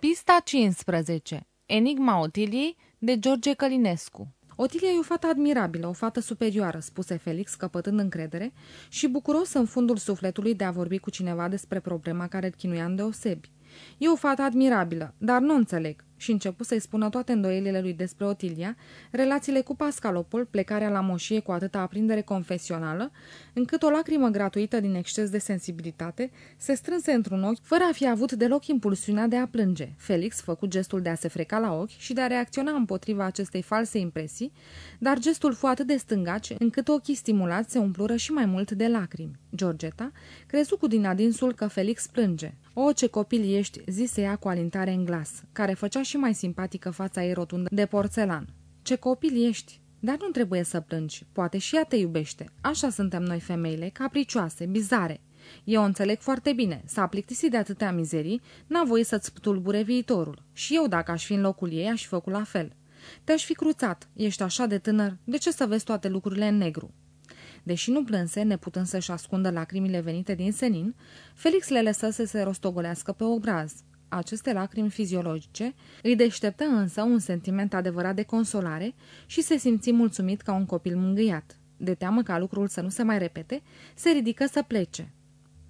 Pista 15. Enigma Otiliei de George Călinescu Otilia e o fată admirabilă, o fată superioară, spuse Felix, căpătând încredere și bucuros în fundul sufletului de a vorbi cu cineva despre problema care îl chinuia îndeosebi. E o fată admirabilă, dar nu înțeleg și începu să-i spună toate îndoielile lui despre Otilia, relațiile cu Pascalopol, plecarea la moșie cu atâta aprindere confesională, încât o lacrimă gratuită din exces de sensibilitate se strânse într-un ochi, fără a fi avut deloc impulsiunea de a plânge. Felix făcu gestul de a se freca la ochi și de a reacționa împotriva acestei false impresii, dar gestul fu atât de stângaci încât ochii stimulați se umplură și mai mult de lacrimi. Georgeta crezu cu din adinsul că Felix plânge. O, ce copil ești, zise ea cu alintare în glas, care făcea și mai simpatică fața ei rotundă de porțelan. Ce copil ești! Dar nu trebuie să plângi, poate și ea te iubește. Așa suntem noi femeile, capricioase, bizare. Eu o înțeleg foarte bine, s-a plictisit de atâtea mizerii, n-a voie să-ți tulbure viitorul. Și eu, dacă aș fi în locul ei, aș fi făcut la fel. Te-aș fi cruțat, ești așa de tânăr, de ce să vezi toate lucrurile în negru? Deși nu plânse, neputând să-și ascundă lacrimile venite din senin, Felix le lăsă să se rostogolească pe obraz. Aceste lacrimi fiziologice îi deșteptă însă un sentiment adevărat de consolare și se simți mulțumit ca un copil mângâiat. De teamă ca lucrul să nu se mai repete, se ridică să plece.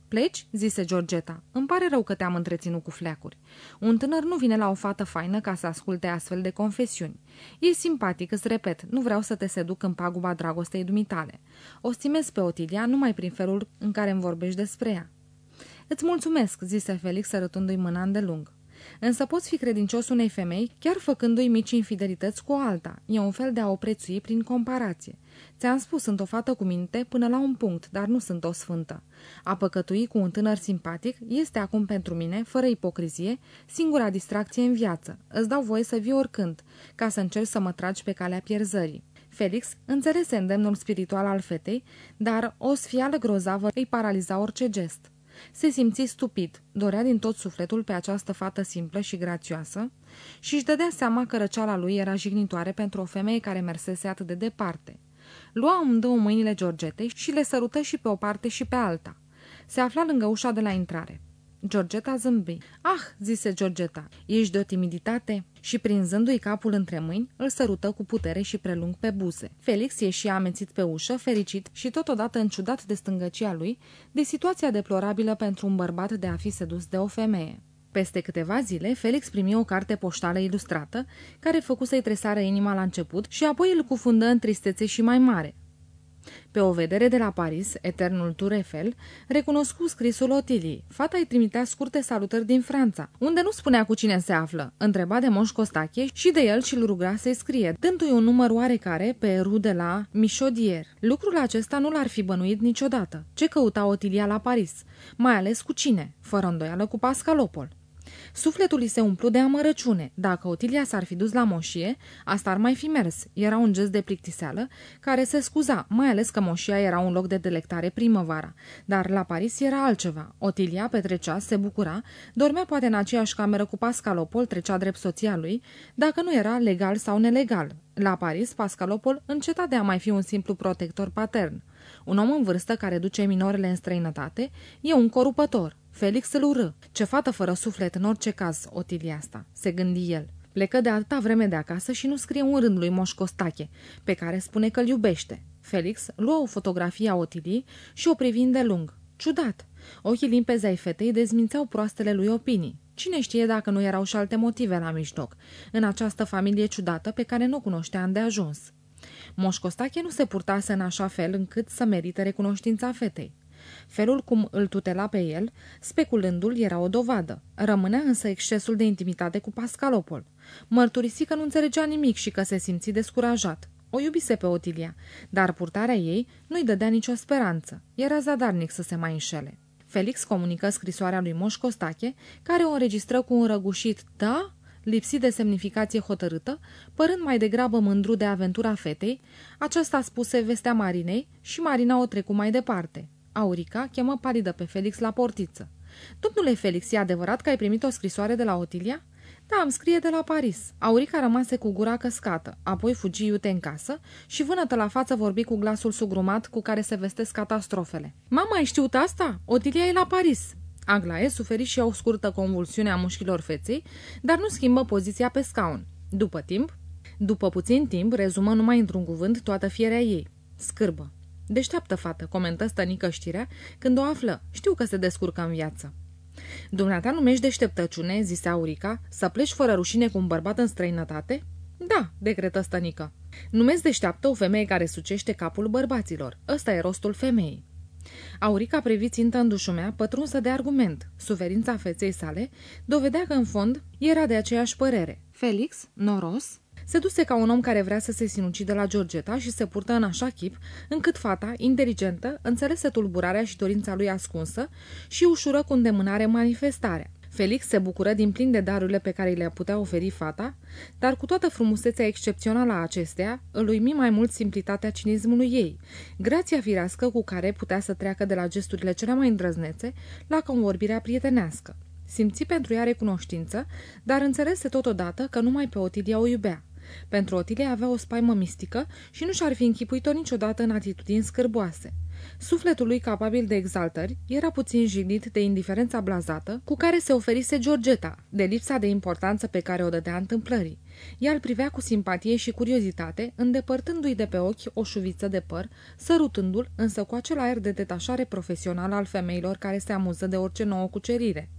Pleci?" zise Georgeta. Îmi pare rău că te-am întreținut cu fleacuri. Un tânăr nu vine la o fată faină ca să asculte astfel de confesiuni. E simpatic, îți repet, nu vreau să te seduc în paguba dragostei dumitale. O stimez pe Otilia numai prin felul în care îmi vorbești despre ea. Îți mulțumesc," zise Felix sărătându-i mâna îndelung. Însă poți fi credincios unei femei chiar făcându-i mici infidelități cu alta. E un fel de a o prețui prin comparație. Ți-am spus, sunt o fată cu minte până la un punct, dar nu sunt o sfântă. A păcătui cu un tânăr simpatic este acum pentru mine, fără ipocrizie, singura distracție în viață. Îți dau voie să vii oricând, ca să încerci să mă tragi pe calea pierzării. Felix înțelese îndemnul spiritual al fetei, dar o sfială grozavă îi paraliza orice gest. Se simți stupid, dorea din tot sufletul pe această fată simplă și grațioasă și își dădea seama că răceala lui era jignitoare pentru o femeie care mersese atât de departe. Lua amândouă mâinile Georgetei și le sărută și pe o parte și pe alta. Se afla lângă ușa de la intrare. Georgeta zâmbi. Ah, zise Georgeta, ești de o timiditate? Și prinzându-i capul între mâini, îl sărută cu putere și prelung pe buze. Felix ieși amețit pe ușă, fericit și totodată înciudat de stângăcia lui, de situația deplorabilă pentru un bărbat de a fi sedus de o femeie. Peste câteva zile, Felix primi o carte poștală ilustrată, care făcu să-i tresară inima la început și apoi îl cufundă în tristețe și mai mare. Pe o vedere de la Paris, eternul Tour Eiffel, recunoscu scrisul Otilii. Fata îi trimitea scurte salutări din Franța, unde nu spunea cu cine se află. Întreba de Moș Costache și de el și-l ruga să-i scrie, dându-i un număr oarecare pe ru de la Michaudier. Lucrul acesta nu l-ar fi bănuit niciodată. Ce căuta Otilia la Paris? Mai ales cu cine? Fără îndoială cu Pascalopol. Sufletul îi se umplu de amărăciune. Dacă Otilia s-ar fi dus la moșie, asta ar mai fi mers. Era un gest de plictiseală care se scuza, mai ales că moșia era un loc de delectare primăvara. Dar la Paris era altceva. Otilia petrecea, se bucura, dormea poate în aceeași cameră cu Pascalopol, trecea drept soția lui, dacă nu era legal sau nelegal. La Paris, Pascalopol înceta de a mai fi un simplu protector patern. Un om în vârstă care duce minorele în străinătate e un corupător. Felix îl urâ. Ce fată fără suflet în orice caz, Otilia asta, se gândi el. Plecă de atâta vreme de acasă și nu scrie un rând lui Moș Costache, pe care spune că îl iubește. Felix luă o fotografie a Otilii și o privind de lung. Ciudat! Ochii limpezi ai fetei dezmințeau proastele lui opinii. Cine știe dacă nu erau și alte motive la mijloc, în această familie ciudată pe care nu cunoștea de ajuns. Moș Costache nu se purtase în așa fel încât să merite recunoștința fetei. Felul cum îl tutela pe el, speculându-l, era o dovadă. Rămânea însă excesul de intimitate cu Pascalopol. Mărturisi că nu înțelegea nimic și că se simți descurajat. O iubise pe Otilia, dar purtarea ei nu-i dădea nicio speranță. Era zadarnic să se mai înșele. Felix comunică scrisoarea lui Moș Costache, care o înregistră cu un răgușit da, lipsit de semnificație hotărâtă, părând mai degrabă mândru de aventura fetei, aceasta spuse vestea Marinei și Marina o trecu mai departe. Aurica chemă palidă pe Felix la portiță. Domnule Felix, e adevărat că ai primit o scrisoare de la Otilia?" Da, îmi scrie de la Paris." Aurica rămase cu gura căscată, apoi fugi iute în casă și vânătă la față vorbi cu glasul sugrumat cu care se vestesc catastrofele. Mama, ai știut asta? Otilia e la Paris." Aglaie suferi și o scurtă convulsiune a mușchilor feței, dar nu schimbă poziția pe scaun. După timp, după puțin timp, rezumă numai într-un cuvânt toată fierea ei. Scârbă. Deșteaptă fată, comentă stănică știrea când o află. Știu că se descurcă în viață. Dumneata numești deșteptăciune, zise Aurica, să pleci fără rușine cu un bărbat în străinătate? Da, decretă stănică. Numesc deșteaptă o femeie care sucește capul bărbaților. Ăsta e rostul femeii. Aurica privi țintă în dușumea, pătrunsă de argument. Suferința feței sale dovedea că, în fond, era de aceeași părere. Felix, noros, se duse ca un om care vrea să se sinucidă la Georgeta și se purtă în așa chip, încât fata, inteligentă, înțelese tulburarea și dorința lui ascunsă și ușură cu îndemânare manifestarea. Felix se bucură din plin de darurile pe care le putea oferi fata, dar cu toată frumusețea excepțională a acestea, îl uimi mai mult simplitatea cinismului ei, grația firească cu care putea să treacă de la gesturile cele mai îndrăznețe la convorbirea prietenească. Simți pentru ea recunoștință, dar înțelese totodată că numai pe Otilia o iubea. Pentru Otilia avea o spaimă mistică și nu și-ar fi închipuit-o niciodată în atitudini scârboase. Sufletul lui capabil de exaltări era puțin jignit de indiferența blazată cu care se oferise Georgeta, de lipsa de importanță pe care o dădea întâmplării. Ea îl privea cu simpatie și curiozitate, îndepărtându-i de pe ochi o șuviță de păr, sărutându-l, însă cu acel aer de detașare profesională al femeilor care se amuză de orice nouă cucerire.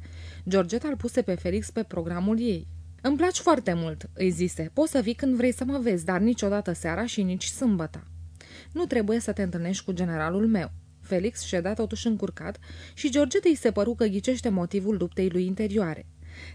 Georgeta îl puse pe Felix pe programul ei. Îmi place foarte mult," îi zise. Poți să vii când vrei să mă vezi, dar niciodată seara și nici sâmbătă." Nu trebuie să te întâlnești cu generalul meu." Felix ședea totuși încurcat și Georgeta îi se păru că ghicește motivul luptei lui interioare.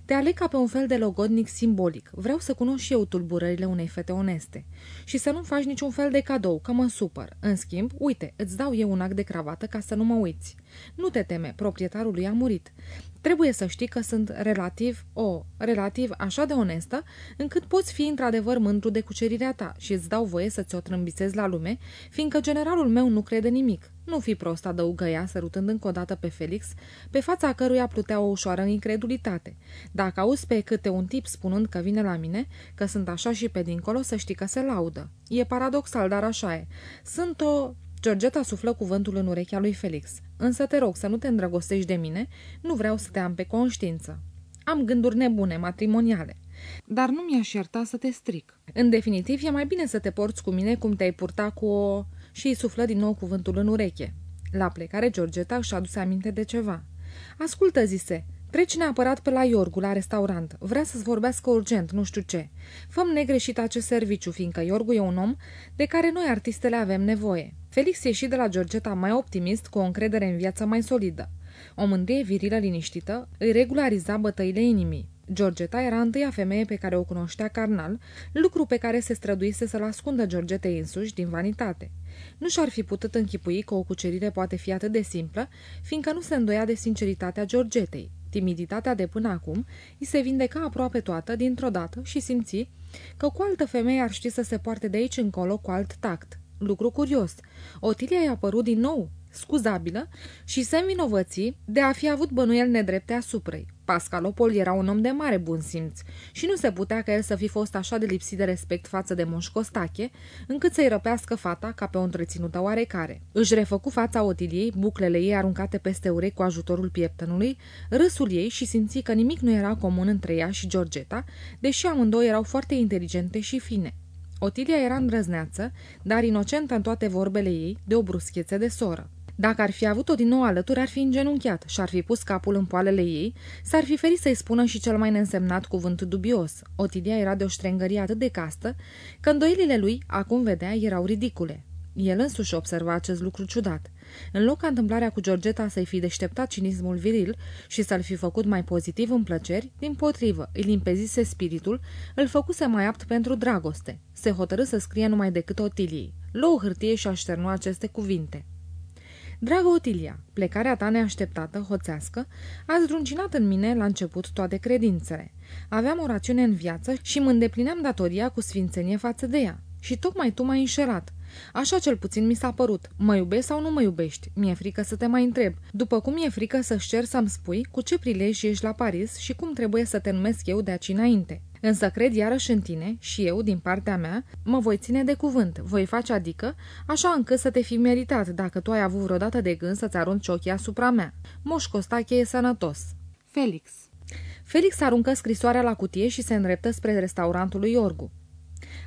Te aleg ca pe un fel de logodnic simbolic. Vreau să cunosc și eu tulburările unei fete oneste. Și să nu faci niciun fel de cadou, că mă supăr. În schimb, uite, îți dau eu un act de cravată ca să nu mă uiți. Nu te teme, proprietarul lui a murit. Trebuie să știi că sunt relativ, o, relativ așa de onestă, încât poți fi într-adevăr mândru de cucerirea ta și îți dau voie să ți-o trâmbisezi la lume, fiindcă generalul meu nu crede nimic. Nu fi prost, adăugă ea, sărutând încă o dată pe Felix, pe fața căruia plutea o ușoară incredulitate. Dacă auzi pe câte un tip spunând că vine la mine, că sunt așa și pe dincolo, să știi că se laudă. E paradoxal, dar așa e. Sunt o... Georgeta suflă cuvântul în urechea lui Felix. Însă te rog să nu te îndrăgostești de mine, nu vreau să te am pe conștiință. Am gânduri nebune, matrimoniale. Dar nu mi-aș ierta să te stric. În definitiv, e mai bine să te porți cu mine cum te-ai purta cu o... Și îi suflă din nou cuvântul în ureche. La plecare, Georgeta își aduse aminte de ceva. Ascultă, zise, Treci neapărat pe la Iorgu, la restaurant. Vrea să-ți vorbească urgent, nu știu ce. Făm negreșit acest serviciu, fiindcă Iorgu e un om de care noi artistele avem nevoie. Felix ieși de la Georgeta mai optimist, cu o încredere în viață mai solidă. O mândrie virilă liniștită îi regulariza bătăile inimii. Georgeta era întâia femeie pe care o cunoștea carnal, lucru pe care se străduise să-l ascundă Georgetei însuși din vanitate. Nu și-ar fi putut închipui că o cucerire poate fi atât de simplă, fiindcă nu se îndoia de sinceritatea Georgetei. Timiditatea de până acum îi se vindeca aproape toată dintr-o dată și simți că cu altă femeie ar ști să se poarte de aici încolo cu alt tact. Lucru curios. Otilia i-a apărut din nou scuzabilă și se învinovății de a fi avut bănuiel nedrepte asupra ei. Pascalopol era un om de mare bun simț și nu se putea ca el să fi fost așa de lipsit de respect față de Moș Costache, încât să-i răpească fata ca pe o întreținută oarecare. Își refăcu fața Otiliei, buclele ei aruncate peste urechi cu ajutorul pieptănului, râsul ei și simți că nimic nu era comun între ea și Georgeta, deși amândouă erau foarte inteligente și fine. Otilia era îndrăzneață, dar inocentă în toate vorbele ei, de o bruschețe de soră. Dacă ar fi avut-o din nou alături, ar fi îngenunchiat și ar fi pus capul în poalele ei, s-ar fi ferit să-i spună și cel mai neînsemnat cuvânt dubios. Otilia era de o ștrengărie atât de castă, că îndoielile lui, acum vedea, erau ridicule. El însuși observa acest lucru ciudat. În loc ca întâmplarea cu Georgeta să-i fi deșteptat cinismul viril și să-l fi făcut mai pozitiv în plăceri, din potrivă, îi limpezise spiritul, îl făcuse mai apt pentru dragoste. Se hotărâ să scrie numai decât Otiliei. Luă o hârtie și așternu aceste cuvinte. Dragă Otilia, plecarea ta neașteptată, hoțească, a zdruncinat în mine la început toate credințele. Aveam o rațiune în viață și mă îndeplineam datoria cu sfințenie față de ea. Și tocmai tu m-ai înșelat. Așa cel puțin mi s-a părut. Mă iubești sau nu mă iubești? Mi-e frică să te mai întreb. După cum mi-e frică să-și cer să-mi spui cu ce prilej ești la Paris și cum trebuie să te numesc eu de aici înainte. Însă cred iarăși în tine și eu, din partea mea, mă voi ține de cuvânt, voi face adică, așa încât să te fi meritat dacă tu ai avut vreodată de gând să-ți arunci ochii asupra mea. Moș Costache e sănătos. Felix Felix aruncă scrisoarea la cutie și se îndreptă spre restaurantul lui Iorgu.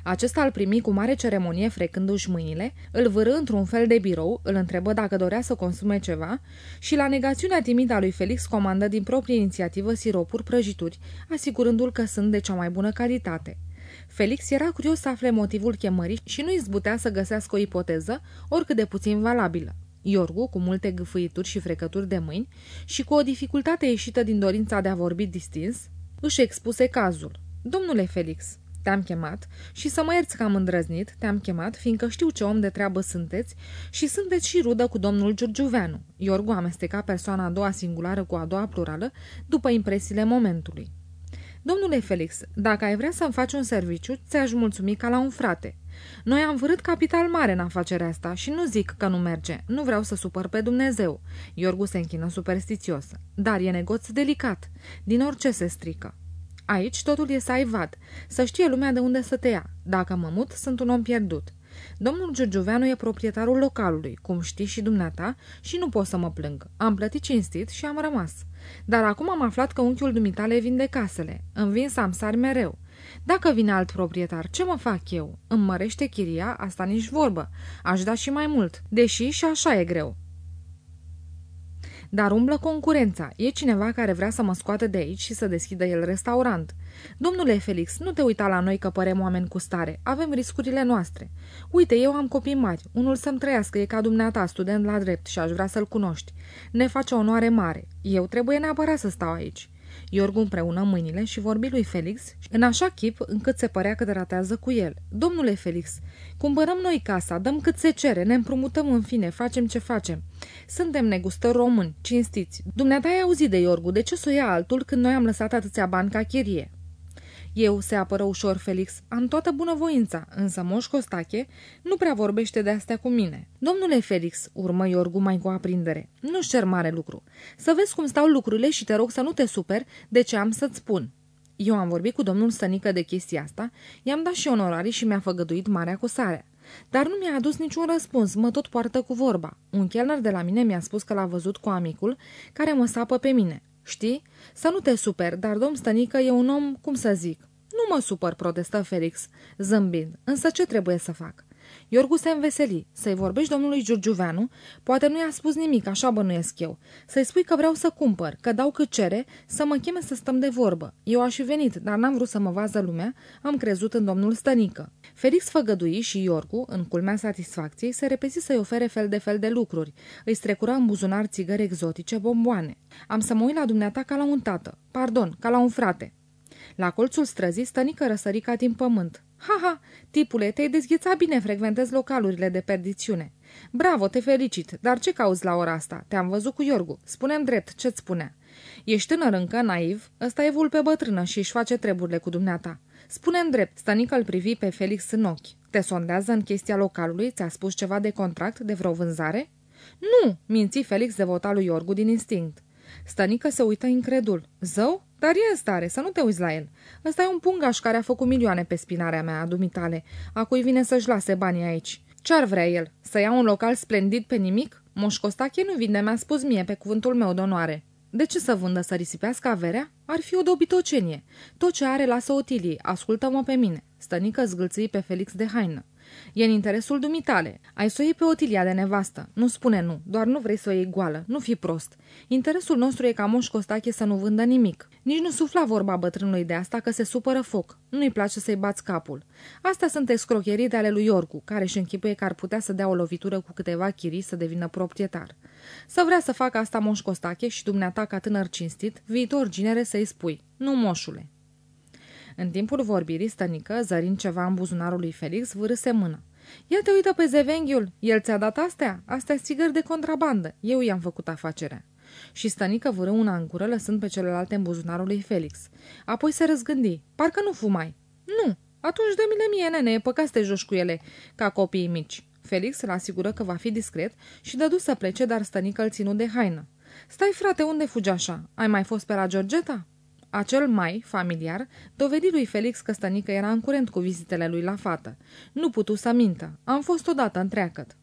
Acesta îl primi cu mare ceremonie frecându-și mâinile, îl vârâ într-un fel de birou, îl întrebă dacă dorea să consume ceva și la negațiunea timidă a lui Felix comandă din proprie inițiativă siropuri prăjituri, asigurându-l că sunt de cea mai bună calitate. Felix era curios să afle motivul chemării și nu izbutea să găsească o ipoteză, oricât de puțin valabilă. Iorgu, cu multe gâfâituri și frecături de mâini și cu o dificultate ieșită din dorința de a vorbi distins, își expuse cazul. Domnule Felix, te-am chemat și să mă ierți că am îndrăznit, te-am chemat, fiindcă știu ce om de treabă sunteți și sunteți și rudă cu domnul Giurgiuveanu. Iorgu amesteca persoana a doua singulară cu a doua plurală după impresiile momentului. Domnule Felix, dacă ai vrea să-mi faci un serviciu, ți-aș mulțumi ca la un frate. Noi am vărât capital mare în afacerea asta și nu zic că nu merge. Nu vreau să supăr pe Dumnezeu. Iorgu se închină superstițios. Dar e negoț delicat. Din orice se strică. Aici totul e să ai vad, să știe lumea de unde să te ia. Dacă mă mut, sunt un om pierdut. Domnul Giurgiuveanu e proprietarul localului, cum știi și dumneata, și nu pot să mă plâng. Am plătit cinstit și am rămas. Dar acum am aflat că unchiul dumitale vinde casele. Îmi vin samsari mereu. Dacă vine alt proprietar, ce mă fac eu? Îmi mărește chiria, asta nici vorbă. Aș da și mai mult, deși și așa e greu. Dar umblă concurența. E cineva care vrea să mă scoată de aici și să deschidă el restaurant. Domnule Felix, nu te uita la noi că părem oameni cu stare. Avem riscurile noastre. Uite, eu am copii mari. Unul să-mi trăiască e ca dumneata, student la drept și aș vrea să-l cunoști. Ne face onoare mare. Eu trebuie neapărat să stau aici. Iorgu împreună mâinile și vorbi lui Felix în așa chip încât se părea că ratează cu el. Domnule Felix, cumpărăm noi casa, dăm cât se cere, ne împrumutăm în fine, facem ce facem. Suntem negustori români, cinstiți. Dumneata ai auzit de Iorgu, de ce să o ia altul când noi am lăsat atâția bani ca chirie? Eu, se apără ușor Felix, am toată bunăvoința, însă Moș Costache nu prea vorbește de astea cu mine. Domnule Felix, urmă Iorgu mai cu aprindere, nu cer mare lucru. Să vezi cum stau lucrurile și te rog să nu te super de ce am să-ți spun. Eu am vorbit cu domnul Stănică de chestia asta, i-am dat și onorarii și mi-a făgăduit marea cu sarea. Dar nu mi-a adus niciun răspuns, mă tot poartă cu vorba. Un chelner de la mine mi-a spus că l-a văzut cu amicul, care mă sapă pe mine. Știi? Să nu te super, dar domn Stănică e un om, cum să zic. Nu mă supăr, protestă Felix, zâmbind. Însă ce trebuie să fac? Iorgu se înveseli. Să-i vorbești domnului Giurgiuveanu? Poate nu i-a spus nimic, așa bănuiesc eu. Să-i spui că vreau să cumpăr, că dau cât cere, să mă cheme să stăm de vorbă. Eu aș fi venit, dar n-am vrut să mă vază lumea, am crezut în domnul Stănică. Felix făgădui și Iorgu, în culmea satisfacției, se repezi să-i ofere fel de fel de lucruri. Îi strecura în buzunar țigări exotice, bomboane. Am să mă uit la dumneata ca la un tată. Pardon, ca la un frate. La colțul străzii stănică răsări ca din pământ. Ha-ha, tipule, te-ai dezghețat bine, frecventezi localurile de perdițiune. Bravo, te felicit, dar ce cauți la ora asta? Te-am văzut cu Iorgu. Spunem drept, ce-ți spunea? Ești tânăr încă, naiv? Ăsta e vulpe bătrână și își face treburile cu dumneata. Spune-mi drept, stănică îl privi pe Felix în ochi. Te sondează în chestia localului? Ți-a spus ceva de contract, de vreo vânzare? Nu, minți Felix devota lui Iorgu din instinct. Stănică se uită incredul. Zău? Dar e în stare, să nu te uiți la el. Ăsta e un pungaș care a făcut milioane pe spinarea mea, a dumitale, a cui vine să-și lase banii aici. Ce-ar vrea el? Să ia un local splendid pe nimic? Moș Costache nu vinde, mi-a spus mie, pe cuvântul meu de onoare. De ce să vândă să risipească averea? Ar fi o dobitocenie. Tot ce are lasă Otilii, ascultă-mă pe mine. Stănică zgâlții pe Felix de haină. E în interesul dumitale. Ai să o iei pe Otilia de nevastă. Nu spune nu, doar nu vrei să o iei goală. Nu fi prost. Interesul nostru e ca Moș Costache să nu vândă nimic. Nici nu sufla vorba bătrânului de asta că se supără foc. Nu-i place să-i bați capul. Astea sunt escrocherii de ale lui Iorgu, care își închipuie că ar putea să dea o lovitură cu câteva chirii să devină proprietar. Să vrea să facă asta Moș Costache și dumneata ca tânăr cinstit, viitor ginere să-i spui. Nu, moșule. În timpul vorbirii, stănică, zărind ceva în buzunarul lui Felix, vârâse mână. Ia te uită pe zevenghiul, el ți-a dat astea? Astea țigări de contrabandă. Eu i-am făcut afacerea. Și stănică vâră una în gură, lăsând pe celelalte în buzunarul lui Felix. Apoi se răzgândi. Parcă nu fumai. Nu. Atunci dă-mi-le mie, nene, e păcat să te joci cu ele, ca copiii mici. Felix îl asigură că va fi discret și dădu să plece, dar stănică îl ținu de haină. Stai, frate, unde fugi așa? Ai mai fost pe la Georgeta?" Acel mai, familiar, dovedi lui Felix că stănică era în curent cu vizitele lui la fată. Nu putu să mintă. Am fost odată întreagăt.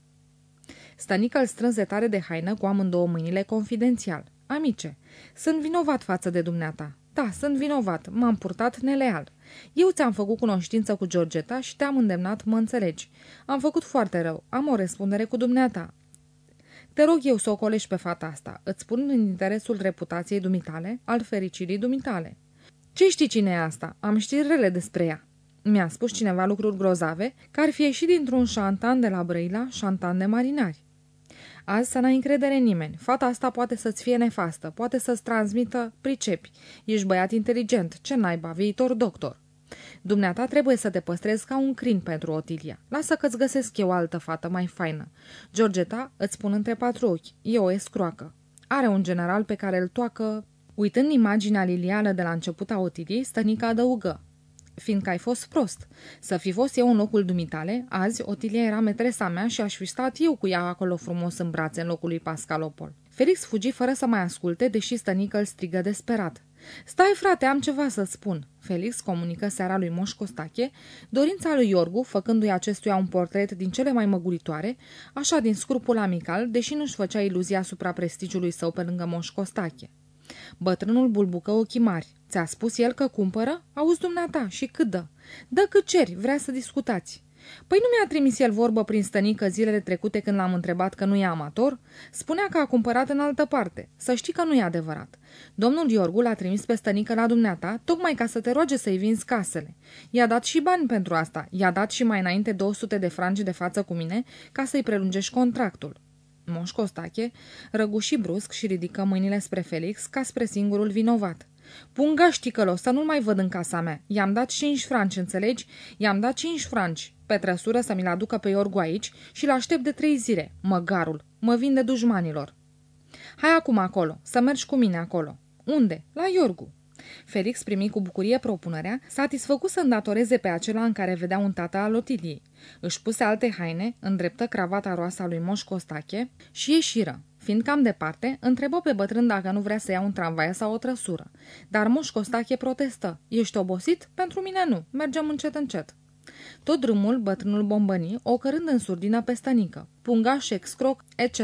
Stănică îl strânse tare de haină cu amândouă mâinile confidențial. Amice, sunt vinovat față de dumneata. Da, sunt vinovat. M-am purtat neleal. Eu ți-am făcut cunoștință cu Georgeta și te-am îndemnat, mă înțelegi. Am făcut foarte rău. Am o răspundere cu dumneata. Te rog eu să o colești pe fata asta. Îți spun în interesul reputației dumitale, al fericirii dumitale. Ce știi cine e asta? Am știri rele despre ea. Mi-a spus cineva lucruri grozave, că ar fi ieșit dintr-un șantan de la Brăila, șantan de marinari. Azi să n-ai încredere în nimeni. Fata asta poate să-ți fie nefastă, poate să-ți transmită pricepi. Ești băiat inteligent, ce naiba, viitor doctor. Dumneata trebuie să te păstrezi ca un crin pentru Otilia. Lasă că-ți găsesc eu altă fată mai faină. Georgeta îți spun între patru ochi. E o escroacă. Are un general pe care îl toacă... Uitând imaginea lilială de la început a Otiliei, stănica adăugă fiindcă ai fost prost. Să fi fost eu în locul dumitale, azi Otilia era metresa mea și aș fi stat eu cu ea acolo frumos în brațe în locul lui Pascalopol. Felix fugi fără să mai asculte, deși stănică îl strigă desperat. Stai, frate, am ceva să spun. Felix comunică seara lui Moș Costache dorința lui Iorgu, făcându-i acestuia un portret din cele mai măguritoare, așa din scrupul amical, deși nu-și făcea iluzia asupra prestigiului său pe lângă Moș Costache. Bătrânul bulbucă ochii mari. Ți-a spus el că cumpără? Auzi dumneata, și cât dă? Dă cât ceri, vrea să discutați. Păi nu mi-a trimis el vorbă prin stănică zilele trecute când l-am întrebat că nu e amator? Spunea că a cumpărat în altă parte. Să știi că nu e adevărat. Domnul Iorgu l-a trimis pe stănică la dumneata, tocmai ca să te roage să-i vinzi casele. I-a dat și bani pentru asta. I-a dat și mai înainte 200 de franci de față cu mine ca să-i prelungești contractul. Moș Costache răguși brusc și ridică mâinile spre Felix ca spre singurul vinovat. Pun gașticălo, să nu mai văd în casa mea. I-am dat cinci franci, înțelegi? I-am dat cinci franci. Pe trăsură să mi-l aducă pe Iorgu aici și-l aștept de trei zile. Măgarul. Mă vinde dușmanilor. Hai acum acolo, să mergi cu mine acolo. Unde? La Iorgu. Felix primi cu bucurie propunerea, satisfăcut să îndatoreze pe acela în care vedea un tată al Otiliei. Își puse alte haine, îndreptă cravata roasa lui Moș Costache și ieșiră. Fiind cam departe, întrebă pe bătrân dacă nu vrea să ia un tramvai sau o trăsură. Dar Moș Costache protestă. Ești obosit? Pentru mine nu. Mergem încet încet. Tot drumul, bătrânul bombăni, ocărând în surdină pe stănică, pungaș, excroc, etc.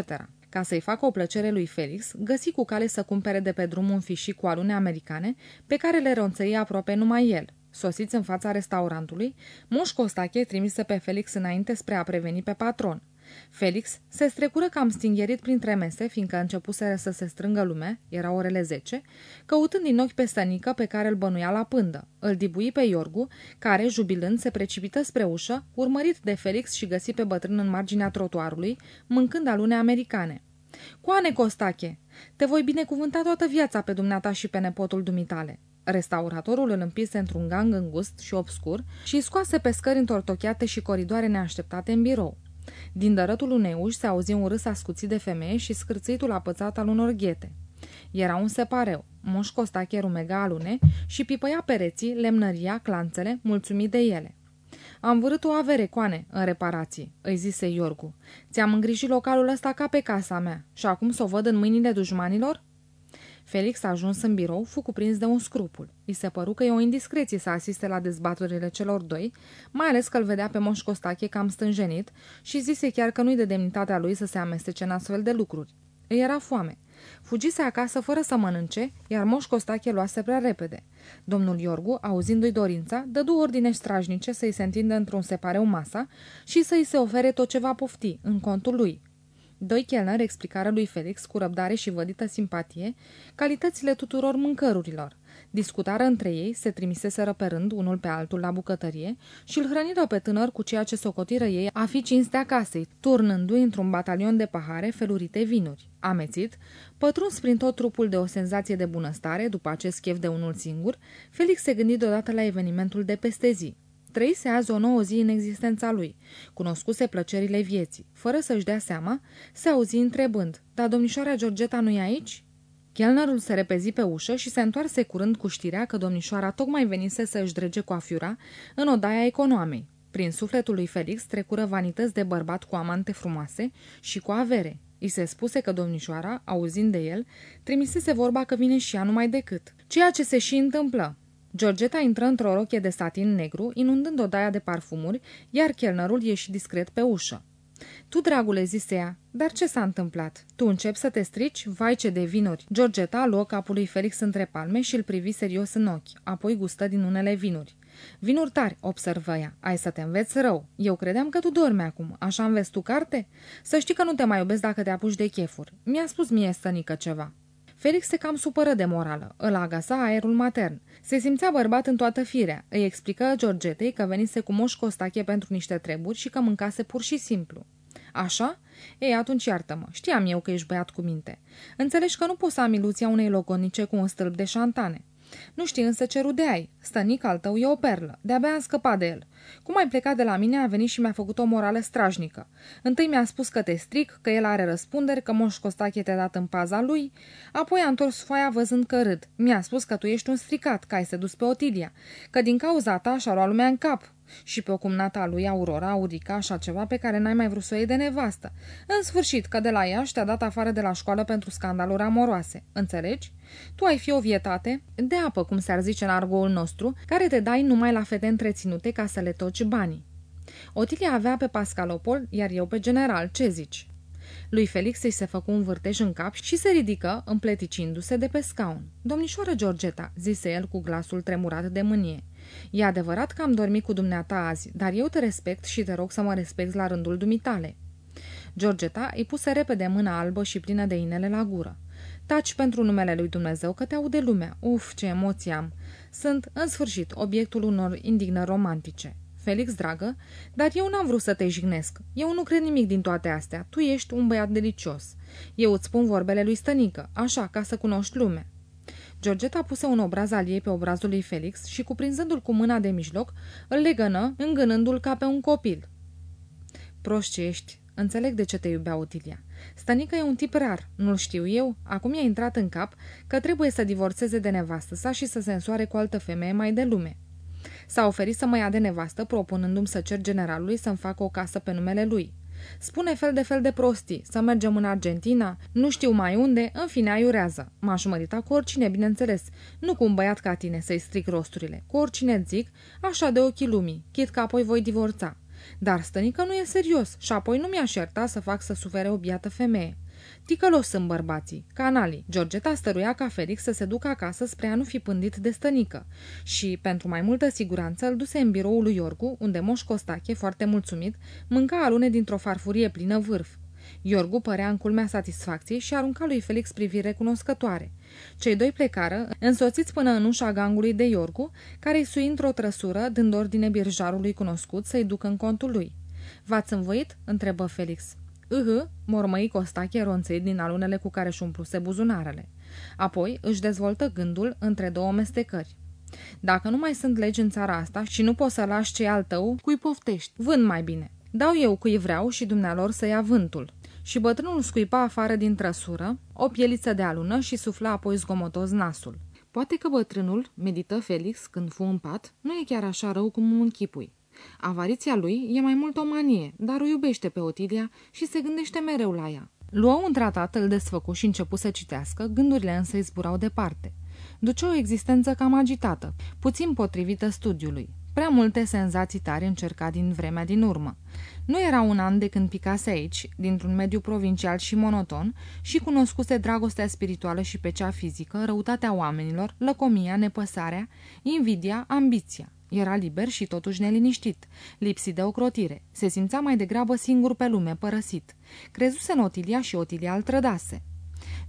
Ca să-i facă o plăcere lui Felix, găsi cu cale să cumpere de pe drum un fișic cu alune americane, pe care le ronțăia aproape numai el. Sosiți în fața restaurantului, Moș Costache trimise pe Felix înainte spre a preveni pe patron. Felix se strecură cam stingherit printre mese, fiindcă începuse să se strângă lume, era orele 10, căutând din ochi pe stănică pe care îl bănuia la pândă. Îl dibui pe Iorgu, care, jubilând, se precipită spre ușă, urmărit de Felix și găsi pe bătrân în marginea trotuarului, mâncând alune americane. Coane Costache, te voi binecuvânta toată viața pe dumneata și pe nepotul dumitale. Restauratorul îl împise într-un gang îngust și obscur și scoase pe scări întortocheate și coridoare neașteptate în birou. Din dărătul unei uși se auzi un râs ascuțit de femeie și scârțitul apățat al unor ghete. Era un separeu. Moș Costache rumega alune și pipăia pereții, lemnăria, clanțele, mulțumit de ele. Am vărât o avere, coane, în reparații, îi zise Iorgu. Ți-am îngrijit localul ăsta ca pe casa mea și acum să o văd în mâinile dușmanilor? Felix a ajuns în birou, fu cuprins de un scrupul. I se păru că e o indiscreție să asiste la dezbaturile celor doi, mai ales că îl vedea pe Moș Costache cam stânjenit și zise chiar că nu-i de demnitatea lui să se amestece în astfel de lucruri. Îi era foame. Fugise acasă fără să mănânce, iar Moș Costache luase prea repede. Domnul Iorgu, auzindu-i dorința, dădu ordine strajnice să-i se întindă într-un separeu masa și să-i se ofere tot ce va pofti, în contul lui. Doi chelneri explicară lui Felix, cu răbdare și vădită simpatie, calitățile tuturor mâncărurilor. Discutară între ei, se trimiseseră pe rând unul pe altul la bucătărie și îl hrăniră pe tânăr cu ceea ce socotiră ei a fi cinstea casei, turnându-i într-un batalion de pahare felurite vinuri. Amețit, pătruns prin tot trupul de o senzație de bunăstare, după acest chef de unul singur, Felix se gândi deodată la evenimentul de peste zi. Trăise azi o nouă zi în existența lui. Cunoscuse plăcerile vieții. Fără să-și dea seama, se auzi întrebând, Dar domnișoara Georgeta nu e aici?" Chelnerul se repezi pe ușă și se întoarse curând cu știrea că domnișoara tocmai venise să își drege coafiura în odaia econoamei. Prin sufletul lui Felix trecură vanități de bărbat cu amante frumoase și cu avere. I se spuse că domnișoara, auzind de el, trimisese vorba că vine și ea numai decât. Ceea ce se și întâmplă. Georgeta intră într-o rochie de satin negru, inundând odaia de parfumuri, iar chelnerul ieși discret pe ușă. Tu, dragule, zise ea, dar ce s-a întâmplat? Tu începi să te strici? Vai ce de vinuri! Georgeta luă capul lui Felix între palme și îl privi serios în ochi, apoi gustă din unele vinuri. Vinuri tari, observă ea, ai să te înveți rău. Eu credeam că tu dormi acum, așa înveți tu carte? Să știi că nu te mai iubesc dacă te apuci de chefuri. Mi-a spus mie stănică ceva. Felix se cam supără de morală. Îl agasa aerul matern. Se simțea bărbat în toată firea. Îi explică Georgetei că venise cu moș Costache pentru niște treburi și că mâncase pur și simplu. Așa? Ei, atunci iartă-mă. Știam eu că ești băiat cu minte. Înțelegi că nu poți să am iluția unei logonice cu un stâlp de șantane. Nu știi însă ce rude ai. Stănic al tău e o perlă. De-abia am scăpat de el. Cum ai plecat de la mine, a venit și mi-a făcut o morală strajnică. Întâi mi-a spus că te stric, că el are răspunderi, că Moș Costache te-a dat în paza lui. Apoi a întors foaia văzând că râd. Mi-a spus că tu ești un stricat, că ai sedus pe Otilia, că din cauza ta și-a luat lumea în cap și pe o cumnata lui Aurora, Aurica, așa ceva pe care n-ai mai vrut să o iei de nevastă. În sfârșit, că de la ea te-a dat afară de la școală pentru scandaluri amoroase. Înțelegi? Tu ai fi o vietate de apă, cum s-ar zice în argoul nostru, care te dai numai la fete întreținute ca să le toci banii. Otilia avea pe Pascalopol, iar eu pe general. Ce zici? Lui Felix îi se făcu un vârtej în cap și se ridică, împleticindu-se de pe scaun. Domnișoară Georgeta, zise el cu glasul tremurat de mânie. E adevărat că am dormit cu dumneata azi, dar eu te respect și te rog să mă respecti la rândul dumitale. Georgeta îi puse repede mâna albă și plină de inele la gură. Taci pentru numele lui Dumnezeu că te aude lumea. Uf, ce emoții am! Sunt, în sfârșit, obiectul unor indignă romantice. Felix, dragă, dar eu n-am vrut să te jignesc. Eu nu cred nimic din toate astea. Tu ești un băiat delicios. Eu îți spun vorbele lui Stănică, așa, ca să cunoști lumea. Georgeta puse un obraz al ei pe obrazul lui Felix și, cuprinzându-l cu mâna de mijloc, îl legănă, îngânându-l ca pe un copil. Prost ce ești. Înțeleg de ce te iubea Otilia. Stănică e un tip rar, nu-l știu eu. Acum i-a intrat în cap că trebuie să divorțeze de nevastă sa și să se însoare cu altă femeie mai de lume. S-a oferit să mă ia de nevastă, propunându-mi să cer generalului să-mi facă o casă pe numele lui. Spune fel de fel de prostii, să mergem în Argentina, nu știu mai unde, în fine aiurează. M-aș mărita cu oricine, bineînțeles, nu cu un băiat ca tine să-i stric rosturile, cu oricine zic, așa de ochii lumii, chit că apoi voi divorța. Dar stănică nu e serios și apoi nu mi-aș ierta să fac să sufere o biată femeie. Ticălos sunt bărbații, canalii. Georgeta stăruia ca Felix să se ducă acasă spre a nu fi pândit de stănică și, pentru mai multă siguranță, îl duse în biroul lui Iorgu, unde Moș Costache, foarte mulțumit, mânca alune dintr-o farfurie plină vârf. Iorgu părea în culmea satisfacției și arunca lui Felix priviri recunoscătoare. Cei doi plecară, însoțiți până în ușa gangului de Iorgu, care îi sui într-o trăsură, dând ordine birjarului cunoscut să-i ducă în contul lui. V-ați învoit?" întrebă Felix. Îhă, mormăi Costache ronțăit din alunele cu care își umpluse buzunarele. Apoi își dezvoltă gândul între două mestecări. Dacă nu mai sunt legi în țara asta și nu poți să lași ce al tău, cui poftești? Vând mai bine. Dau eu cui vreau și dumnealor să ia vântul. Și bătrânul scuipa afară din trăsură o pieliță de alună și sufla apoi zgomotos nasul. Poate că bătrânul, medită Felix când fu în pat, nu e chiar așa rău cum îmi închipui. Avariția lui e mai mult o manie, dar o iubește pe Otilia și se gândește mereu la ea. Luă un tratat, îl desfăcu și începu să citească, gândurile însă îi zburau departe. Duce o existență cam agitată, puțin potrivită studiului. Prea multe senzații tare încerca din vremea din urmă. Nu era un an de când picase aici, dintr-un mediu provincial și monoton, și cunoscuse dragostea spirituală și pe cea fizică, răutatea oamenilor, lăcomia, nepăsarea, invidia, ambiția. Era liber și totuși neliniștit, lipsit de ocrotire. Se simțea mai degrabă singur pe lume, părăsit. Crezuse în Otilia și Otilia îl trădase.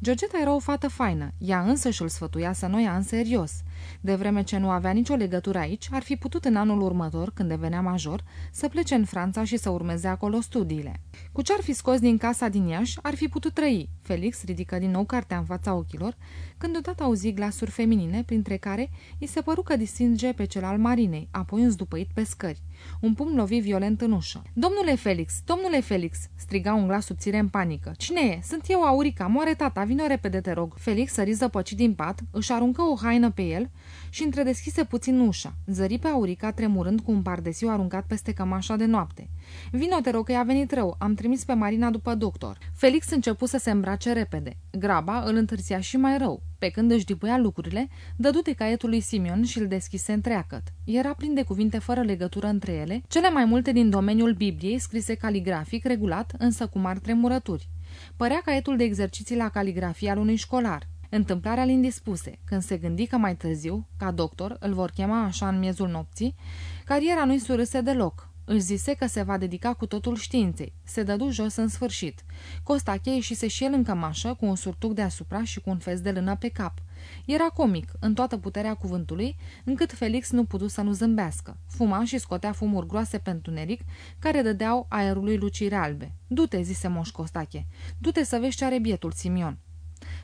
Georgeta era o fată faină, ea însă și-l sfătuia să nu ia în serios. De vreme ce nu avea nicio legătură aici, ar fi putut în anul următor, când devenea major, să plece în Franța și să urmeze acolo studiile. Cu ce ar fi scos din casa din Iași, ar fi putut trăi. Felix ridică din nou cartea în fața ochilor, când odată auzi glasuri feminine, printre care îi se păru că distinge pe cel al Marinei, apoi înzdupăit pe scări. Un pumn lovi violent în ușă. Domnule Felix, domnule Felix!" striga un glas subțire în panică. Cine e? Sunt eu, Aurica. Moare tata. Vino repede, te rog." Felix sări zăpăcit din pat, își aruncă o haină pe el și întredeschise puțin ușa. Zări pe Aurica tremurând cu un pardesiu aruncat peste cămașa de noapte. Vino, te rog, că i-a venit rău. Am trimis pe Marina după doctor. Felix începu să se îmbrace repede. Graba îl întârzia și mai rău. Pe când își dipuia lucrurile, dădu-te caietul lui Simion și îl deschise întreagăt. Era plin de cuvinte fără legătură între ele, cele mai multe din domeniul Bibliei, scrise caligrafic, regulat, însă cu mari tremurături. Părea caietul de exerciții la caligrafie al unui școlar. Întâmplarea îl indispuse, când se gândi că mai târziu, ca doctor, îl vor chema așa în miezul nopții, cariera nu-i surâse deloc. Își zise că se va dedica cu totul științei. Se dădu jos în sfârșit. Costache ieșise și el în cămașă, cu un surtuc deasupra și cu un fez de lână pe cap. Era comic, în toată puterea cuvântului, încât Felix nu putu să nu zâmbească. Fuma și scotea fumuri groase pe întuneric, care dădeau aerului lucire albe. Du-te, zise Moș Costache. Du-te să vezi ce are bietul Simion.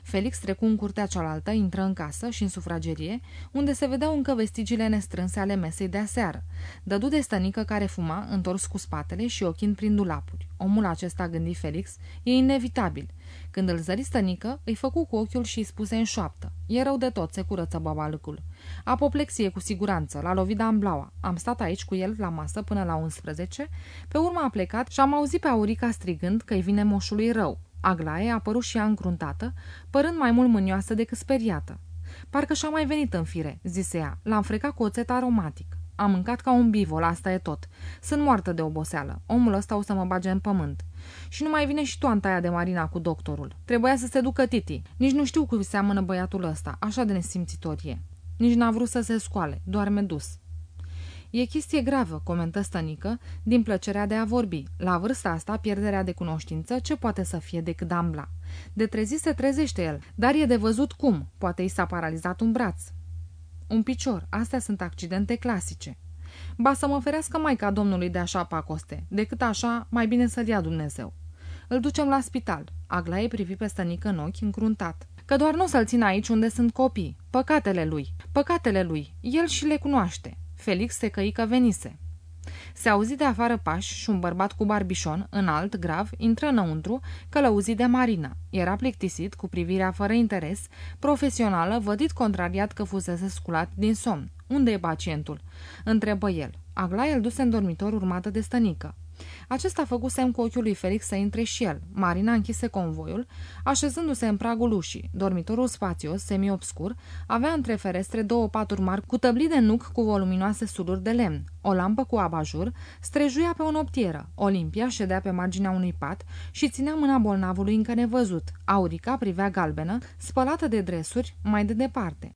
Felix trecu în curtea cealaltă, intră în casă și în sufragerie, unde se vedeau încă vestigiile nestrânse ale mesei de aseară. Dădu de stănică care fuma, întors cu spatele și ochind prin dulapuri. Omul acesta, gândi Felix, e inevitabil. Când îl zări stănică, îi făcu cu ochiul și îi spuse în șoaptă. E rău de tot, se curăță babalâcul. Apoplexie cu siguranță, l-a lovit Amblaua. Am stat aici cu el la masă până la 11, pe urmă a plecat și am auzit pe Aurica strigând că îi vine moșului rău. Aglaie a apărut și ea încruntată, părând mai mult mânioasă decât speriată. Parcă și-a mai venit în fire, zise ea. L-am frecat cu oțet aromatic. Am mâncat ca un bivol, asta e tot. Sunt moartă de oboseală. Omul ăsta o să mă bage în pământ. Și nu mai vine și toanta aia de Marina cu doctorul. Trebuia să se ducă Titi. Nici nu știu cum seamănă băiatul ăsta, așa de nesimțitor e. Nici n-a vrut să se scoale, doar dus. E chestie gravă, comentă stănică, din plăcerea de a vorbi. La vârsta asta, pierderea de cunoștință, ce poate să fie decât ambla? De trezi se trezește el, dar e de văzut cum. Poate i s-a paralizat un braț. Un picior. Astea sunt accidente clasice. Ba să mă ferească maica domnului de așa pacoste. Decât așa, mai bine să-l ia Dumnezeu. Îl ducem la spital. Aglaie privi pe stănică în ochi, încruntat. Că doar nu să-l țin aici unde sunt copii. Păcatele lui. Păcatele lui. El și le cunoaște. Felix se căi că venise. Se auzi de afară pași și un bărbat cu barbișon, înalt, grav, intră înăuntru, călăuzit de Marina. Era plictisit, cu privirea fără interes, profesională, vădit contrariat că fusese sculat din somn. Unde e pacientul?" întrebă el. Aglaia îl duse în dormitor urmată de stănică. Acesta a făcut semn cu ochiul lui Felix să intre și el. Marina închise convoiul, așezându-se în pragul ușii. Dormitorul spațios, semi-obscur, avea între ferestre două paturi mari cu tăblii de nuc cu voluminoase suluri de lemn. O lampă cu abajur strejuia pe o noptieră. Olimpia ședea pe marginea unui pat și ținea mâna bolnavului încă nevăzut. Aurica privea galbenă, spălată de dresuri, mai de departe.